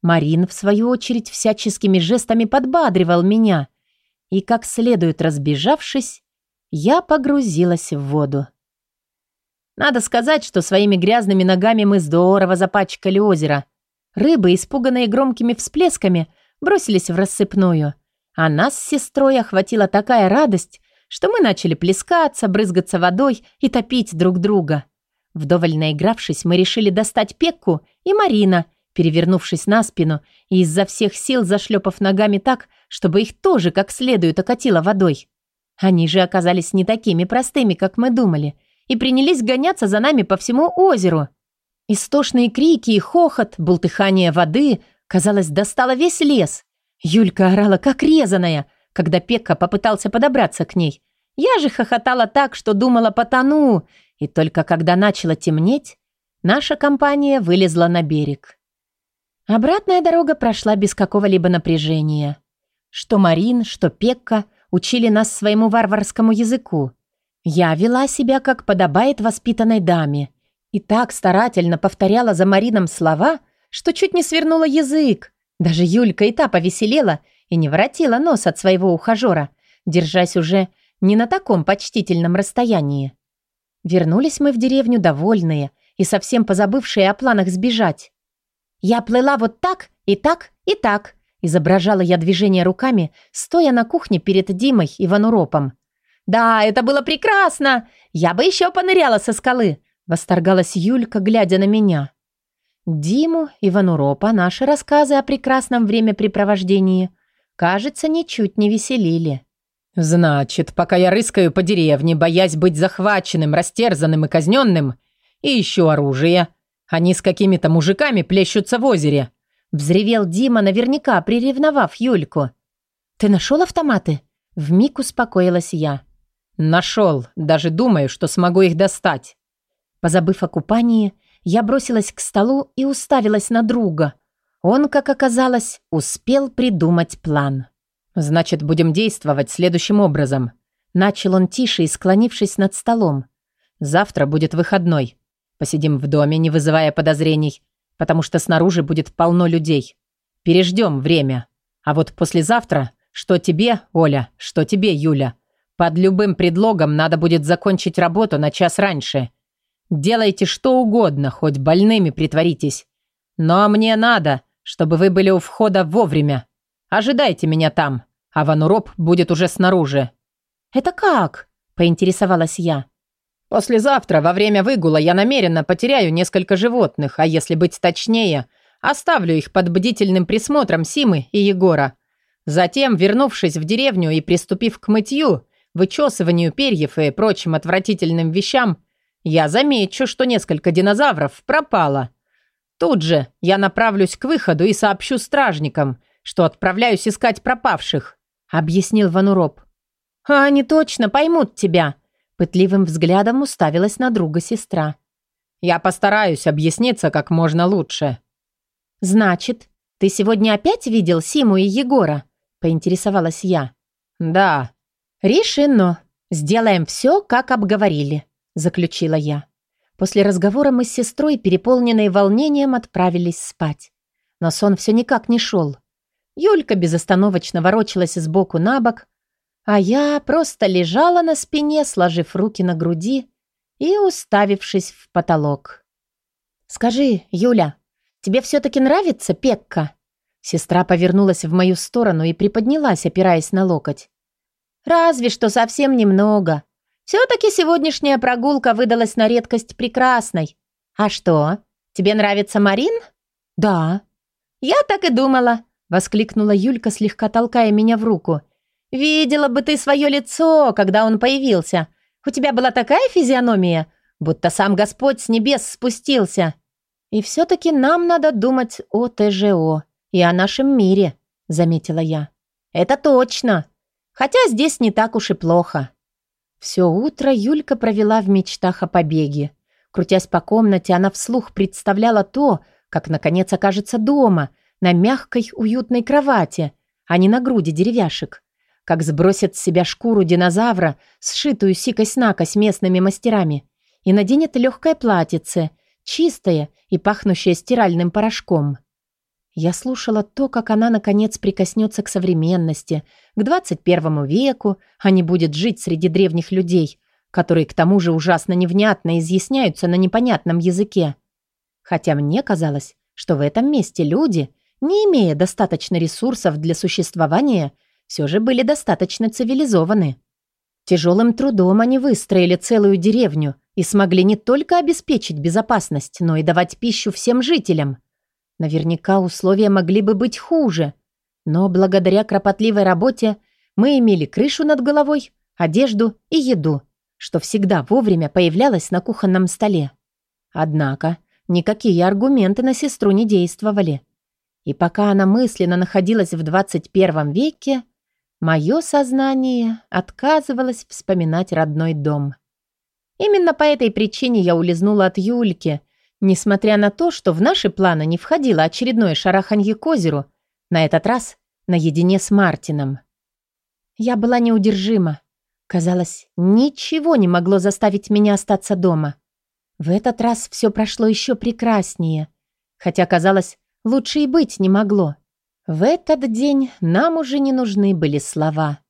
Марин, в свою очередь, всяческими жестами подбадривал меня, и, как следует разбежавшись, я погрузилась в воду. Надо сказать, что своими грязными ногами мы здорово запачкали озеро. Рыбы, испуганные громкими всплесками, бросились в рассыпную, а нас с сестрой охватила такая радость, что мы начали плескаться, брызгаться водой и топить друг друга. Вдоволь наигравшись, мы решили достать Пекку и Марина, перевернувшись на спину и изо всех сил зашлепав ногами так, чтобы их тоже как следует окатило водой. Они же оказались не такими простыми, как мы думали, и принялись гоняться за нами по всему озеру. Истошные крики и хохот, бултыхание воды, казалось, достало весь лес. Юлька орала, как резаная — когда Пекка попытался подобраться к ней. Я же хохотала так, что думала потону, и только когда начало темнеть, наша компания вылезла на берег. Обратная дорога прошла без какого-либо напряжения. Что Марин, что Пекка учили нас своему варварскому языку. Я вела себя, как подобает воспитанной даме, и так старательно повторяла за Марином слова, что чуть не свернула язык. Даже Юлька и та повеселела и не воротила нос от своего ухажера, держась уже не на таком почтительном расстоянии. Вернулись мы в деревню довольные и совсем позабывшие о планах сбежать. «Я плыла вот так, и так, и так», изображала я движение руками, стоя на кухне перед Димой и Вануропом. «Да, это было прекрасно! Я бы еще поныряла со скалы!» восторгалась Юлька, глядя на меня. Диму и Вануропа наши рассказы о прекрасном времяпрепровождении кажется, ничуть не веселили. «Значит, пока я рыскаю по деревне, боясь быть захваченным, растерзанным и казненным, и ищу оружие, они с какими-то мужиками плещутся в озере», взревел Дима, наверняка приревновав Юльку. «Ты нашел автоматы?» Вмиг успокоилась я. «Нашел. Даже думаю, что смогу их достать». Позабыв о купании, я бросилась к столу и уставилась на друга. Он, как оказалось, успел придумать план. «Значит, будем действовать следующим образом». Начал он тише и склонившись над столом. «Завтра будет выходной. Посидим в доме, не вызывая подозрений, потому что снаружи будет полно людей. Переждем время. А вот послезавтра, что тебе, Оля, что тебе, Юля, под любым предлогом надо будет закончить работу на час раньше. Делайте что угодно, хоть больными притворитесь. Но мне надо, чтобы вы были у входа вовремя. Ожидайте меня там, а Вануроп будет уже снаружи». «Это как?» – поинтересовалась я. «Послезавтра, во время выгула, я намеренно потеряю несколько животных, а если быть точнее, оставлю их под бдительным присмотром Симы и Егора. Затем, вернувшись в деревню и приступив к мытью, вычесыванию перьев и прочим отвратительным вещам, я замечу, что несколько динозавров пропало. Тут же я направлюсь к выходу и сообщу стражникам, что отправляюсь искать пропавших», — объяснил Вануроп. «А они точно поймут тебя», — пытливым взглядом уставилась на друга сестра. «Я постараюсь объясниться как можно лучше». «Значит, ты сегодня опять видел Симу и Егора?» — поинтересовалась я. «Да». «Решено. Сделаем все, как обговорили», заключила я. После разговора мы с сестрой, переполненные волнением, отправились спать. Но сон все никак не шел. Юлька безостановочно ворочалась сбоку на бок, а я просто лежала на спине, сложив руки на груди и уставившись в потолок. «Скажи, Юля, тебе все-таки нравится Пекка?» Сестра повернулась в мою сторону и приподнялась, опираясь на локоть. «Разве что совсем немного. Все-таки сегодняшняя прогулка выдалась на редкость прекрасной. А что, тебе нравится Марин?» «Да». «Я так и думала», — воскликнула Юлька, слегка толкая меня в руку. «Видела бы ты свое лицо, когда он появился. У тебя была такая физиономия, будто сам Господь с небес спустился. И все-таки нам надо думать о ТЖО и о нашем мире», — заметила я. «Это точно. Хотя здесь не так уж и плохо». Все утро Юлька провела в мечтах о побеге. Крутясь по комнате, она вслух представляла то, как, наконец, окажется дома, на мягкой, уютной кровати, а не на груди деревяшек как сбросит с себя шкуру динозавра, сшитую сикось-накось местными мастерами, и наденет легкое платьице, чистое и пахнущее стиральным порошком. Я слушала то, как она, наконец, прикоснется к современности, к 21 веку, а не будет жить среди древних людей, которые, к тому же, ужасно невнятно изъясняются на непонятном языке. Хотя мне казалось, что в этом месте люди, не имея достаточно ресурсов для существования, все же были достаточно цивилизованы. Тяжелым трудом они выстроили целую деревню и смогли не только обеспечить безопасность, но и давать пищу всем жителям. Наверняка условия могли бы быть хуже, но благодаря кропотливой работе мы имели крышу над головой, одежду и еду, что всегда вовремя появлялось на кухонном столе. Однако никакие аргументы на сестру не действовали. И пока она мысленно находилась в 21 веке, Мое сознание отказывалось вспоминать родной дом. Именно по этой причине я улизнула от Юльки, несмотря на то, что в наши планы не входило очередное шараханье к озеру, на этот раз наедине с Мартином. Я была неудержима. Казалось, ничего не могло заставить меня остаться дома. В этот раз все прошло еще прекраснее, хотя, казалось, лучше и быть не могло. В этот день нам уже не нужны были слова.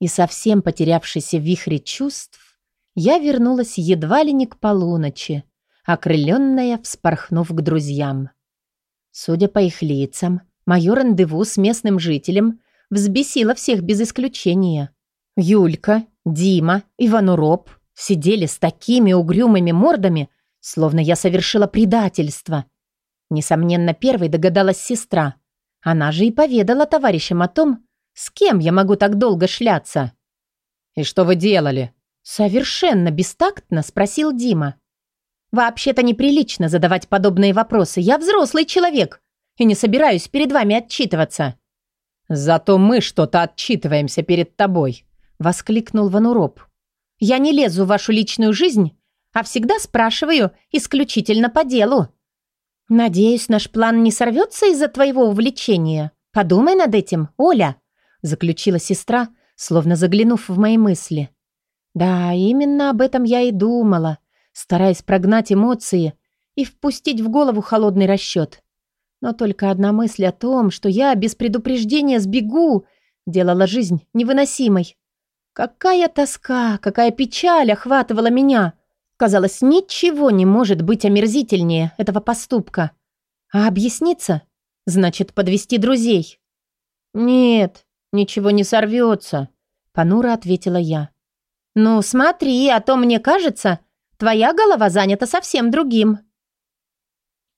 И совсем потерявшись в вихре чувств, я вернулась едва ли не к полуночи, окрыленная, вспорхнув к друзьям. Судя по их лицам, мое рандеву с местным жителем взбесило всех без исключения. Юлька, Дима, Ивануроб сидели с такими угрюмыми мордами, словно я совершила предательство. Несомненно, первой догадалась сестра — она же и поведала товарищам о том, с кем я могу так долго шляться. «И что вы делали?» Совершенно бестактно спросил Дима. «Вообще-то неприлично задавать подобные вопросы. Я взрослый человек и не собираюсь перед вами отчитываться». «Зато мы что-то отчитываемся перед тобой», — воскликнул Вануроп. «Я не лезу в вашу личную жизнь, а всегда спрашиваю исключительно по делу», «Надеюсь, наш план не сорвется из-за твоего увлечения. Подумай над этим, Оля», — заключила сестра, словно заглянув в мои мысли. «Да, именно об этом я и думала, стараясь прогнать эмоции и впустить в голову холодный расчет. Но только одна мысль о том, что я без предупреждения сбегу, делала жизнь невыносимой. Какая тоска, какая печаль охватывала меня!» Казалось, ничего не может быть омерзительнее этого поступка. А объясниться значит подвести друзей. «Нет, ничего не сорвется», — понуро ответила я. «Ну, смотри, а то, мне кажется, твоя голова занята совсем другим».